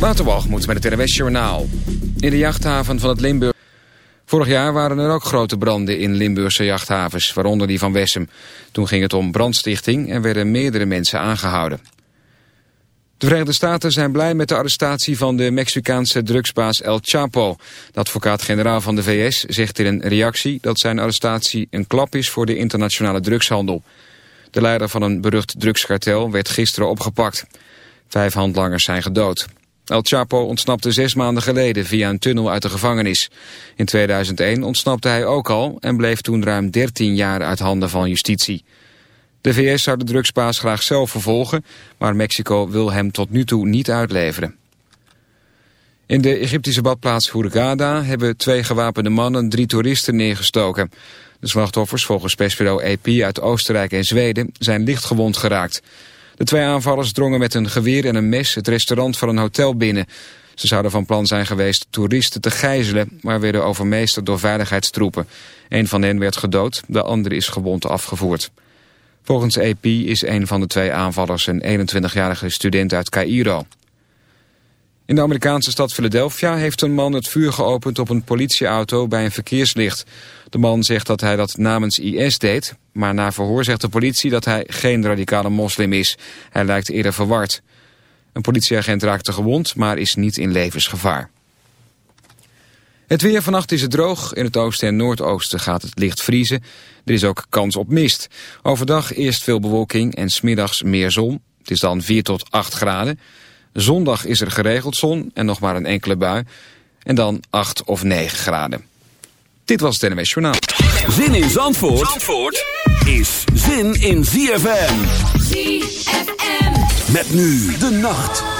Waterwalgemoed met het NWS Journaal. In de jachthaven van het Limburg... Vorig jaar waren er ook grote branden in Limburgse jachthavens, waaronder die van Wessem. Toen ging het om brandstichting en werden meerdere mensen aangehouden. De Verenigde Staten zijn blij met de arrestatie van de Mexicaanse drugsbaas El Chapo. De advocaat-generaal van de VS zegt in een reactie dat zijn arrestatie een klap is voor de internationale drugshandel. De leider van een berucht drugskartel werd gisteren opgepakt. Vijf handlangers zijn gedood. El Chapo ontsnapte zes maanden geleden via een tunnel uit de gevangenis. In 2001 ontsnapte hij ook al en bleef toen ruim 13 jaar uit handen van justitie. De VS zou de drugsbaas graag zelf vervolgen, maar Mexico wil hem tot nu toe niet uitleveren. In de Egyptische badplaats Hurghada hebben twee gewapende mannen drie toeristen neergestoken. De slachtoffers volgens persbureau AP uit Oostenrijk en Zweden zijn lichtgewond geraakt. De twee aanvallers drongen met een geweer en een mes het restaurant van een hotel binnen. Ze zouden van plan zijn geweest toeristen te gijzelen, maar werden overmeesterd door veiligheidstroepen. Een van hen werd gedood, de andere is gewond afgevoerd. Volgens AP is een van de twee aanvallers een 21-jarige student uit Cairo. In de Amerikaanse stad Philadelphia heeft een man het vuur geopend op een politieauto bij een verkeerslicht. De man zegt dat hij dat namens IS deed, maar na verhoor zegt de politie dat hij geen radicale moslim is. Hij lijkt eerder verward. Een politieagent raakte gewond, maar is niet in levensgevaar. Het weer vannacht is het droog. In het oosten en noordoosten gaat het licht vriezen. Er is ook kans op mist. Overdag eerst veel bewolking en smiddags meer zon. Het is dan 4 tot 8 graden. Zondag is er geregeld zon en nog maar een enkele bui. En dan 8 of 9 graden. Dit was het NMS Journaal. Zin in Zandvoort, Zandvoort is zin in ZFM. ZFM. Met nu de nacht.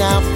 out.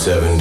seven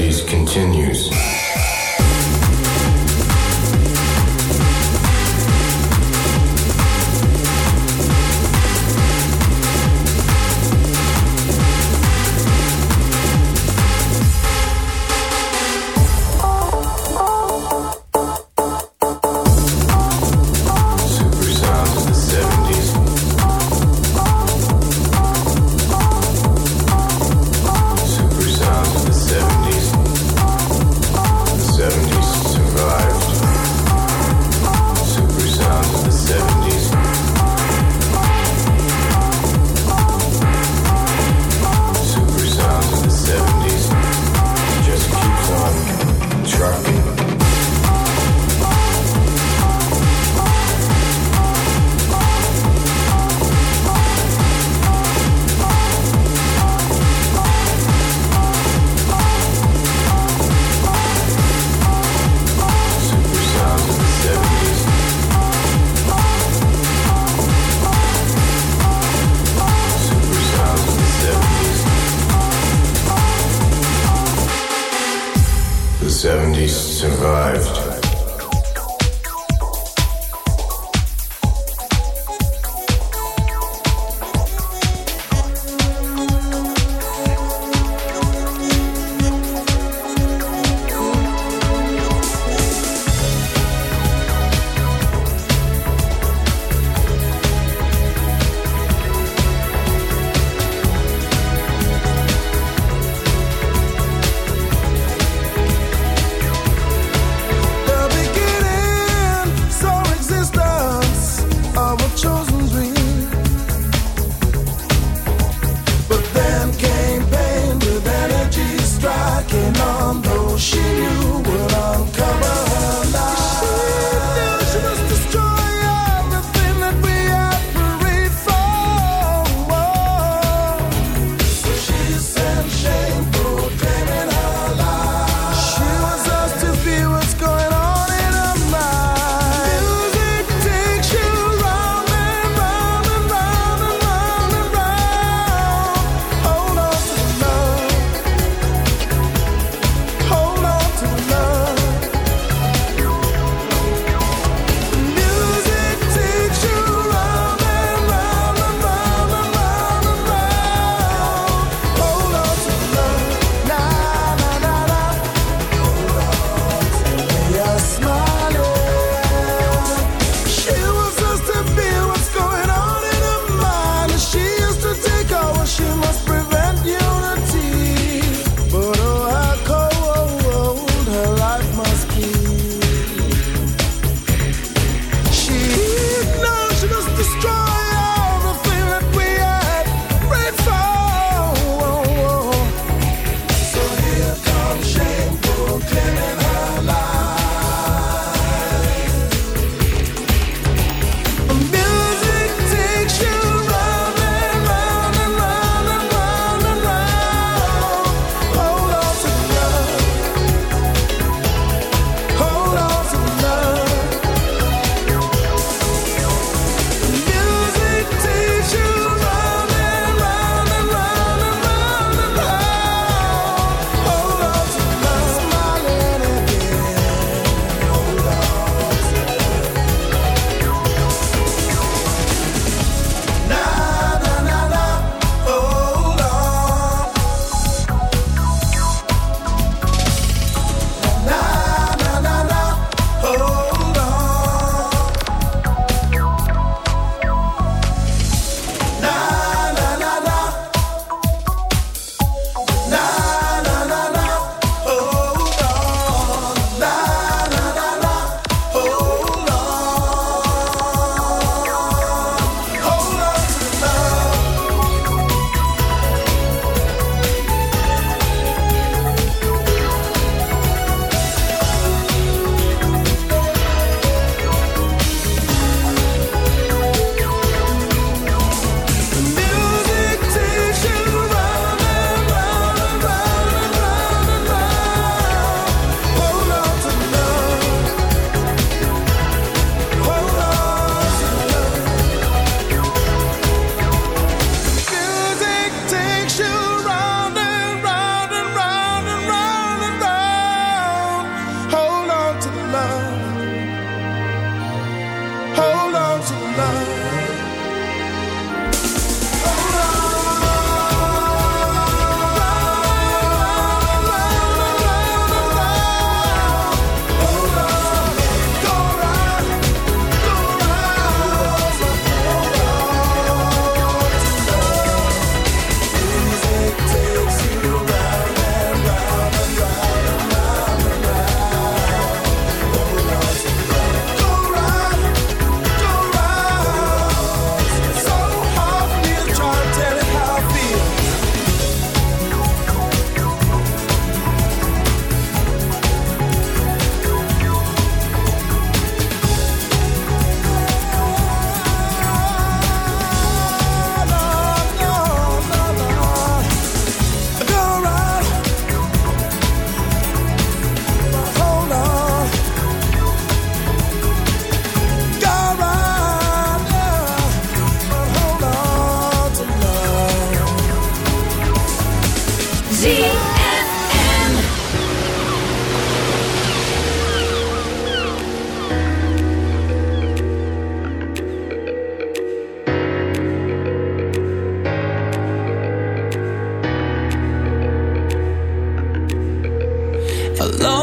Makes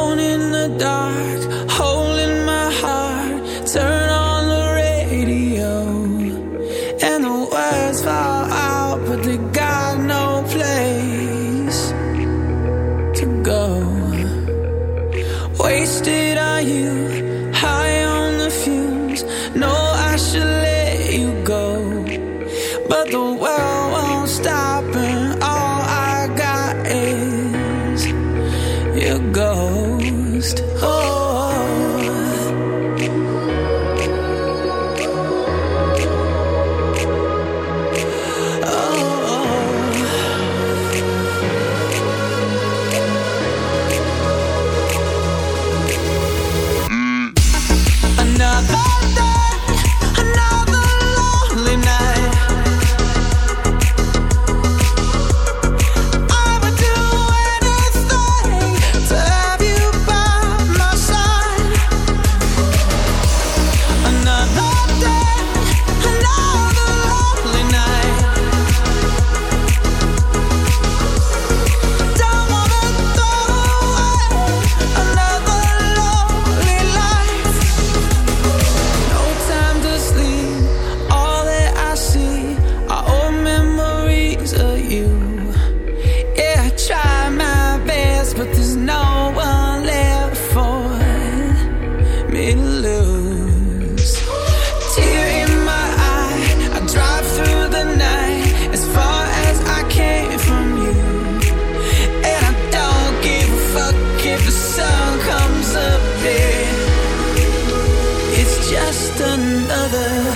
me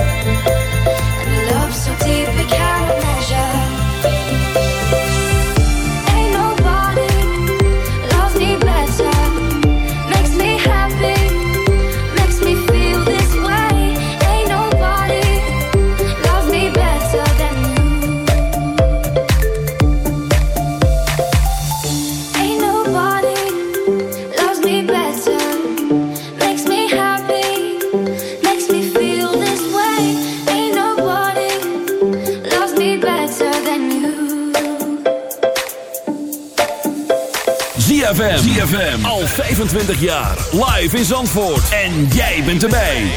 ZFM. ZFM. Al 25 jaar. Live in Zandvoort. En jij bent erbij.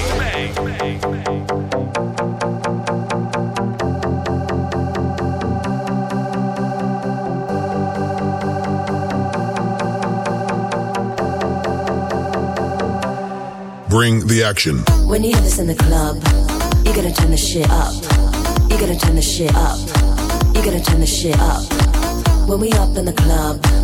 Bring the action. When you hear this in the club, you gotta turn the shit up. You gotta turn the shit up. You gotta turn the shit up. When we up in the club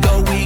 we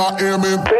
I Am in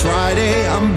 Friday I'm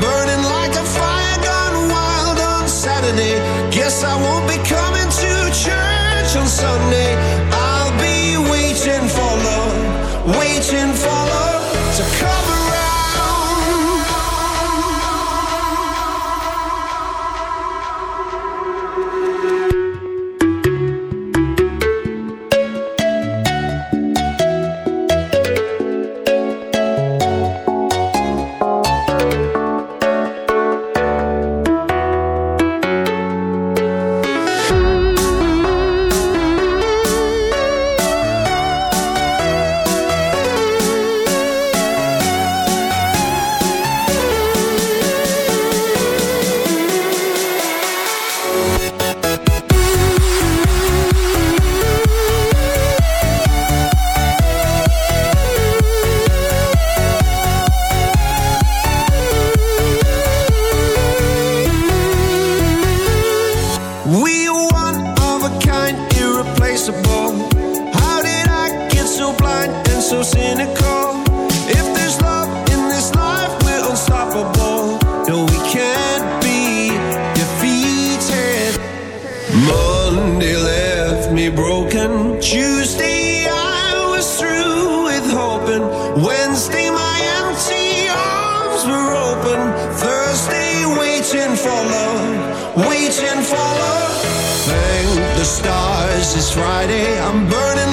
is Friday. I'm burning